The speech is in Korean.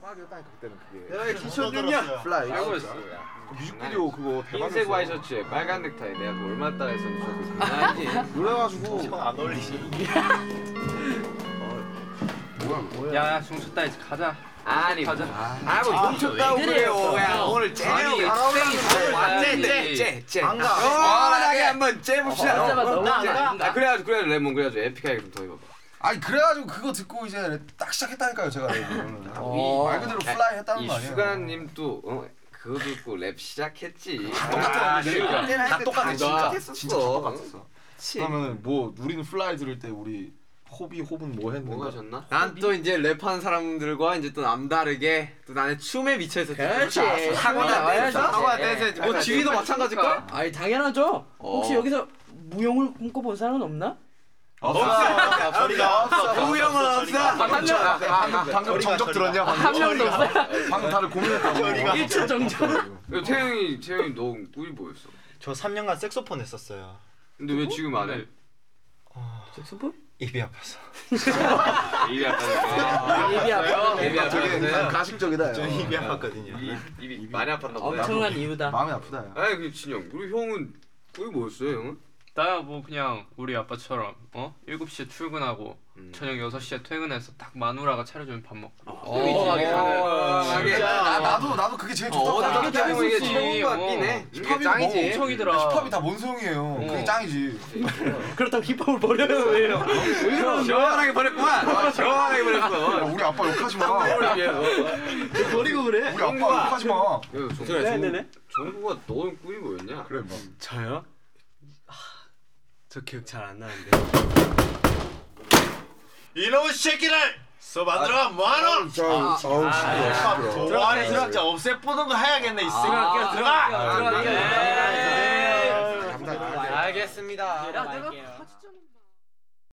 대박이었다니까 그때는 그게. 내가 중이야. 플라이. 최고였어. 뮤직비디오 그거 흰색 대박이었어. 와이셔츠에 빨간 넥타이 내가 뭐 얼마 따라 했었는지 저도 장난 아니지. 그래가지고 형안 어울리시. 뭐야 뭐 야. 야, 중쳤다 이제 가자. 아니 가자. 아뭐 훔쳤다고 그래요. 야 오늘 째요. 째째째 안 가. 시원하게 한번 째봅시다. 어, 너무 나- 안 가. 아 그래가지고 그래가지고 레몬 그래가지고 에픽하게 좀더 입어봐. 아니 그래가지고 그거 듣고 이제 딱 시작했다니까요 제가 랩을. 어. 말 그대로 플라이 했다는 이거 아니에요. 슈가님도 어, 그거 듣고 랩 시작했지. 똑같아. 아, 그러니까. 다 똑같아. 진짜 했었어. 진짜 다 똑같았어. 그러면 뭐 우리는 Fly 들을 때 우리 호비 호분 뭐 했는데? 뭐가 졌나? 난 또 이제 랩하는 사람들과 이제 또 남다르게 또 나는 춤에 미쳐 있었지. 그렇지. 나와야지. 댄스, 하거나 댄스. 뭐 지휘도 마찬가지일까? 아니 당연하죠. 혹시 어. 여기서 무용을 꿈꿔본 사람은 없나? 없어. 저리가 없어. 우영은 없어. 한 명. 아, 아, 방금 정적 들었냐? 방금? 한 명도 없어요. 방금 다들 고민했다고. 저리가. 1초 정적. 야, 태영이 태영이 너 꿀이 뭐였어? 저 3년간 색소폰 했었어요. 근데 왜 지금 안 해? 색소폰? 입이 아파서. 입이 아팠는데. 입이 아파. 입이 아팠는데. 가식적이다. 저 야. 입이 아팠거든요. 입- 입이 많이 아팠나 보다. 엄청난 이유다. 마음이 아프다. 야. 아니 그 진영 우리 형은 꿀이 뭐였어요 형은? 나야 뭐 그냥 우리 아빠처럼 어? 7시에 출근하고 음. 저녁 6시에 퇴근해서 딱 마누라가 차려주면 밥 먹고 어, 진짜. 나, 나도 나도 그게 제일 좋다고. 어. 어떻게 보면 이게 재밌었지. 최고인 것 같긴 해. 이게 힙합이 짱이지. 뭐. 척이더라. 힙합이 다 뭔 소용이에요. 그게 짱이지. 그렇다고 힙합을 버려요 왜요? 시원하게 보냈구만. 시원하게 야, 보냈어. 우리 아빠 욕하지 마. 버리고 그래? 우리 아빠 욕하지 마. 야, 정, 네네네. 정국아 너는 꿀이 뭐였냐? 그래 뭐. 저요? 저 기억 잘 안 나는데. 이놈의 새끼를 써만들어 뭐하노? 자, 어우 시끄러. 시끄러. 들어가 들어가 없애보는 거 해야겠네 이 새끼. 들어가. 들어갈게요. 감사합니다. 알겠습니다. 야 내가 같이 좀.